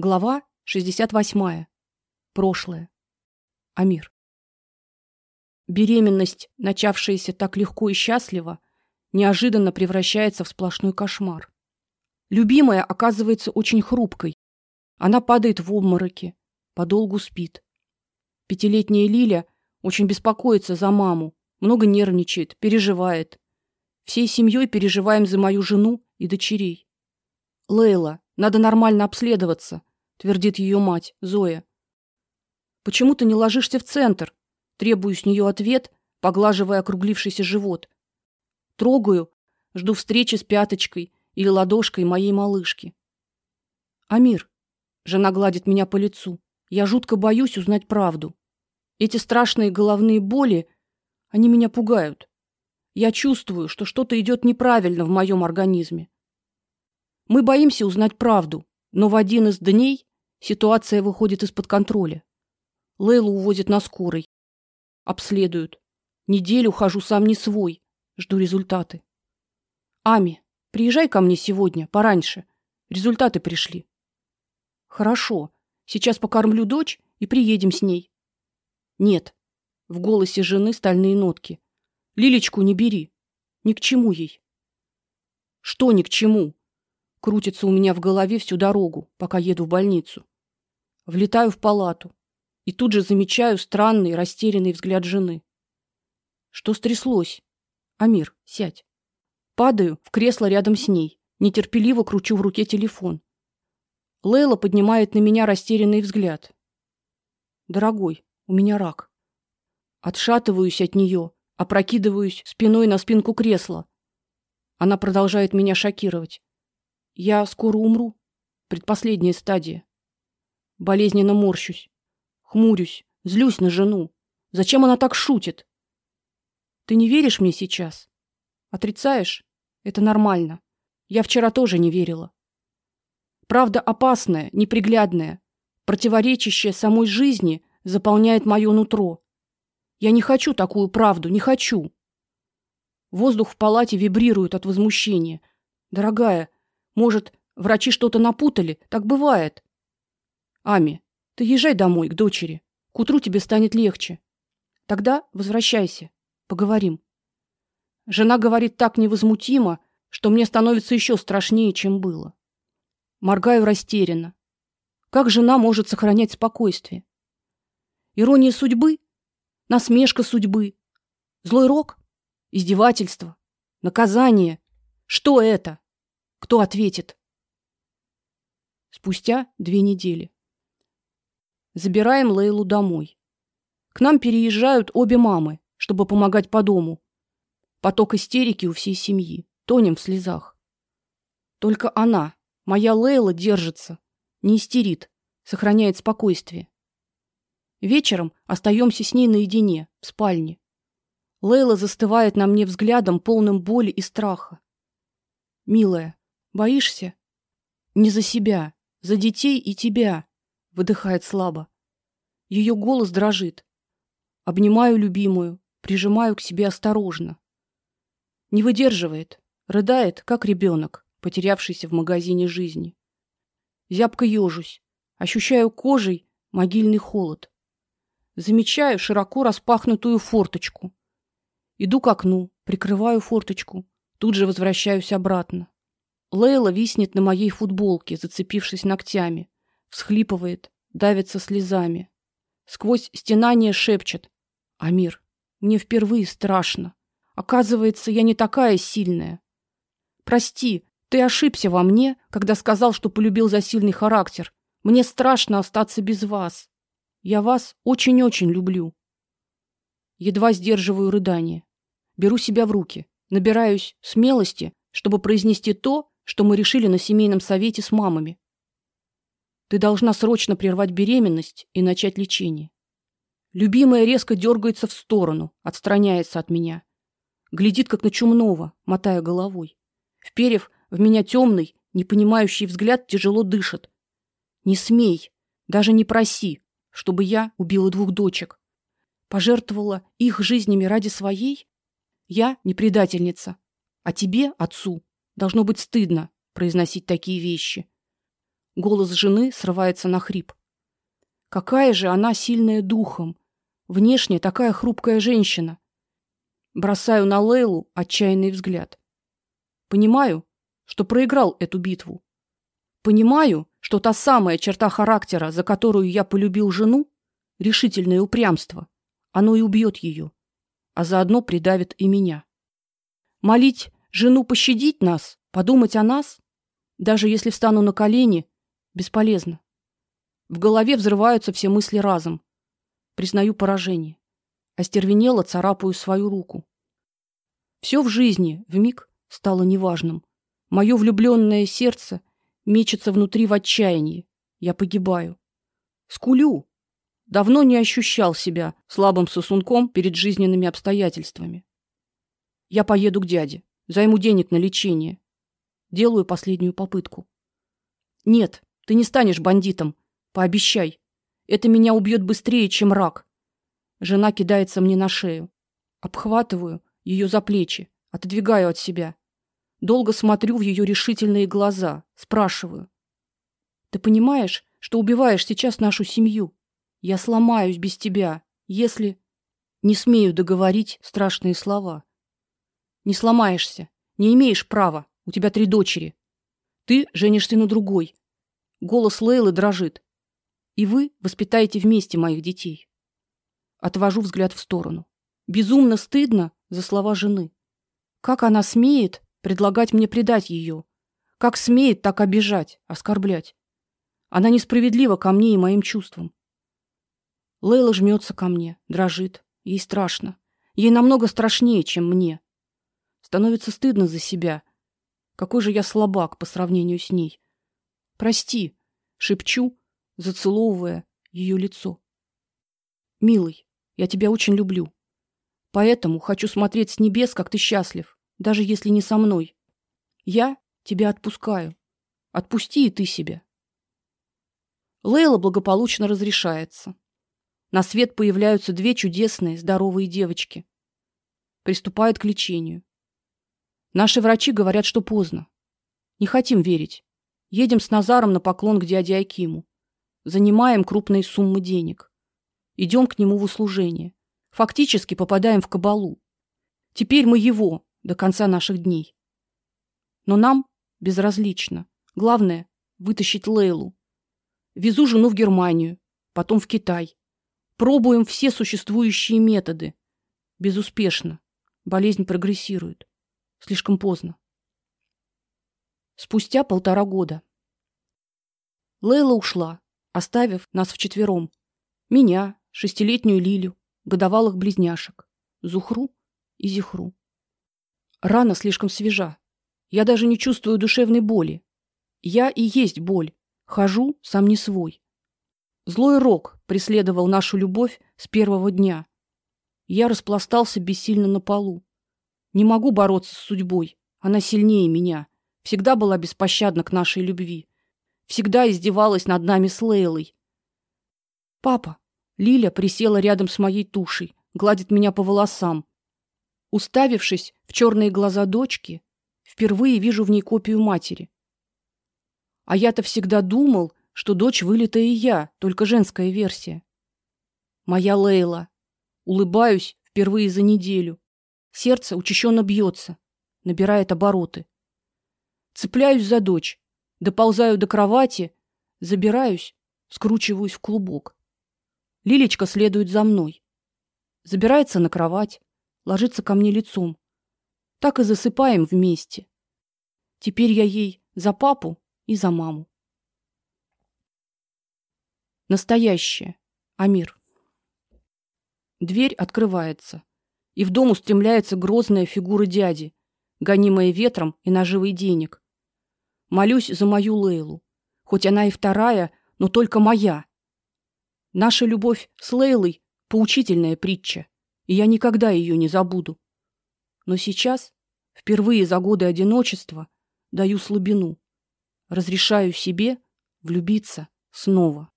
Глава 68. Прошлое. Амир. Беременность, начавшаяся так легко и счастливо, неожиданно превращается в сплошной кошмар. Любимая оказывается очень хрупкой. Она падает в обмороки, подолгу спит. Пятилетняя Лиля очень беспокоится за маму, много нервничает, переживает. Всей семьей переживаем за мою жену и дочерей. Лейла, надо нормально обследоваться, твердит ее мать, Зоя. Почему ты не ложишься в центр? Требую с нее ответ, поглаживая округлившийся живот. Трогаю, жду встречи с пяточкой или ладошкой моей малышки. Амир, жена гладит меня по лицу. Я жутко боюсь узнать правду. Эти страшные головные боли, они меня пугают. Я чувствую, что что-то идет неправильно в моем организме. Мы боимся узнать правду, но в один из дней Ситуация выходит из-под контроля. Лейлу увозят на скорой. Обследуют. Неделю хожу сам не свой. Жду результаты. Ами, приезжай ко мне сегодня, пораньше. Результаты пришли. Хорошо. Сейчас покормлю дочь и приедем с ней. Нет. В голосе жены стальные нотки. Лилечку не бери. Ни к чему ей. Что ни к чему? Крутится у меня в голове всю дорогу, пока еду в больницу. Влетаю в палату и тут же замечаю странный, растерянный взгляд жены. Что стряслось? Амир, сядь. Падаю в кресло рядом с ней, нетерпеливо кручу в руке телефон. Лейла поднимает на меня растерянный взгляд. Дорогой, у меня рак. Отшатываюсь от нее, опрокидываюсь спиной на спинку кресла. Она продолжает меня шокировать. Я скоро умру. Предпоследняя стадия. Болезненно морщусь, хмурюсь, злюсь на жену. Зачем она так шутит? Ты не веришь мне сейчас? Отрицаешь? Это нормально. Я вчера тоже не верила. Правда опасная, неприглядная, противоречащая самой жизни, заполняет мое нутро. Я не хочу такую правду, не хочу. Воздух в палате вибрирует от возмущения. Дорогая, может, врачи что-то напутали? Так бывает. Ами, ты езжай домой к дочери. К утру тебе станет легче. Тогда возвращайся. Поговорим. Жена говорит так невозмутимо, что мне становится еще страшнее, чем было. Моргаю растерянно. Как жена может сохранять спокойствие? Ирония судьбы, насмешка судьбы, злой рок, издевательство, наказание. Что это? Кто ответит? Спустя две недели. Забираем Лейлу домой. К нам переезжают обе мамы, чтобы помогать по дому. Поток истерики у всей семьи. Тонем в слезах. Только она, моя Лейла, держится, не истерит, сохраняет спокойствие. Вечером остаемся с ней наедине в спальне. Лейла застывает на мне взглядом, полным боли и страха. Милая, боишься? Не за себя, за детей и тебя выдыхает слабо. Ее голос дрожит. Обнимаю любимую, прижимаю к себе осторожно. Не выдерживает, рыдает, как ребенок, потерявшийся в магазине жизни. Зябко ежусь, ощущаю кожей могильный холод. Замечаю широко распахнутую форточку. Иду к окну, прикрываю форточку, тут же возвращаюсь обратно. Лейла виснет на моей футболке, зацепившись ногтями всхлипывает, давится слезами. Сквозь стенание шепчет: "Амир, мне впервые страшно. Оказывается, я не такая сильная. Прости, ты ошибся во мне, когда сказал, что полюбил за сильный характер. Мне страшно остаться без вас. Я вас очень-очень люблю". Едва сдерживаю рыдание. Беру себя в руки, набираюсь смелости, чтобы произнести то, что мы решили на семейном совете с мамами. Ты должна срочно прервать беременность и начать лечение. Любимая резко дергается в сторону, отстраняется от меня. Глядит как на чумного, мотая головой. Вперев в меня темный, непонимающий взгляд, тяжело дышит. Не смей, даже не проси, чтобы я убила двух дочек. Пожертвовала их жизнями ради своей? Я не предательница. А тебе, отцу, должно быть стыдно произносить такие вещи. Голос жены срывается на хрип. Какая же она сильная духом, внешне такая хрупкая женщина. Бросаю на Лейлу отчаянный взгляд. Понимаю, что проиграл эту битву. Понимаю, что та самая черта характера, за которую я полюбил жену, решительное упрямство, оно и убьет ее, а заодно придавит и меня. Молить жену пощадить нас, подумать о нас, даже если встану на колени, бесполезно. В голове взрываются все мысли разом. Признаю поражение. Остервенело царапаю свою руку. Все в жизни в миг стало неважным. Мое влюбленное сердце мечется внутри в отчаянии. Я погибаю. Скулю. Давно не ощущал себя слабым сосунком перед жизненными обстоятельствами. Я поеду к дяде, займу денег на лечение. Делаю последнюю попытку. Нет, ты не станешь бандитом, Пообещай. Это меня убьет быстрее, чем рак. Жена кидается мне на шею. Обхватываю ее за плечи, отодвигаю от себя. Долго смотрю в ее решительные глаза, спрашиваю: "Ты понимаешь, что убиваешь сейчас нашу семью? Я сломаюсь без тебя, если не смею договорить страшные слова. Не сломаешься, не имеешь права. У тебя три дочери. Ты женишься на другой. Голос Лейлы дрожит. И вы воспитаете вместе моих детей. Отвожу взгляд в сторону. Безумно стыдно за слова жены. Как она смеет предлагать мне предать ее? Как смеет так обижать, оскорблять? Она несправедлива ко мне и моим чувствам. Лейла жмется ко мне, дрожит. Ей страшно. Ей намного страшнее, чем мне. Становится стыдно за себя. Какой же я слабак по сравнению с ней. Прости, шепчу, зацеловывая ее лицо. Милый, я тебя очень люблю. Поэтому хочу смотреть с небес, как ты счастлив, даже если не со мной. Я тебя отпускаю. Отпусти и ты себя. Лейла благополучно разрешается. На свет появляются две чудесные, здоровые девочки. Приступают к лечению. Наши врачи говорят, что поздно. Не хотим верить. Едем с Назаром на поклон к дяде Акиму занимаем крупные суммы денег. Идем к нему в услужение. Фактически попадаем в кабалу. Теперь мы его до конца наших дней. Но нам безразлично. Главное вытащить Лейлу. Везу жену в Германию, потом в Китай. Пробуем все существующие методы. Безуспешно. Болезнь прогрессирует. Слишком поздно. Спустя полтора года Лейла ушла, оставив нас вчетвером. Меня, шестилетнюю Лилю, годовалых близняшек, Зухру и Зихру. Рана слишком свежа. Я даже не чувствую душевной боли. Я и есть боль. Хожу сам не свой. Злой рок преследовал нашу любовь с первого дня. Я распластался бессильно на полу. Не могу бороться с судьбой. Она сильнее меня. Всегда была беспощадна к нашей любви всегда издевалась над нами с Лейлой. Папа, Лиля присела рядом с моей тушей, гладит меня по волосам. Уставившись в черные глаза дочки, впервые вижу в ней копию матери. А я-то всегда думал, что дочь вылитая и я, только женская версия. Моя Лейла. Улыбаюсь впервые за неделю. Сердце учащенно бьется, набирает обороты. Цепляюсь за дочь, Доползаю до кровати, забираюсь, скручиваюсь в клубок. Лилечка следует за мной. Забирается на кровать, ложится ко мне лицом. Так и засыпаем вместе. Теперь я ей за папу и за маму. Настоящее. Амир. Дверь открывается, и в дом устремляется грозная фигура дяди, гонимая ветром и наживой денег. Молюсь за мою Лейлу. Хоть она и вторая, но только моя. Наша любовь с Лейлой поучительная притча, и я никогда ее не забуду. Но сейчас, впервые за годы одиночества, даю слабину. Разрешаю себе влюбиться снова.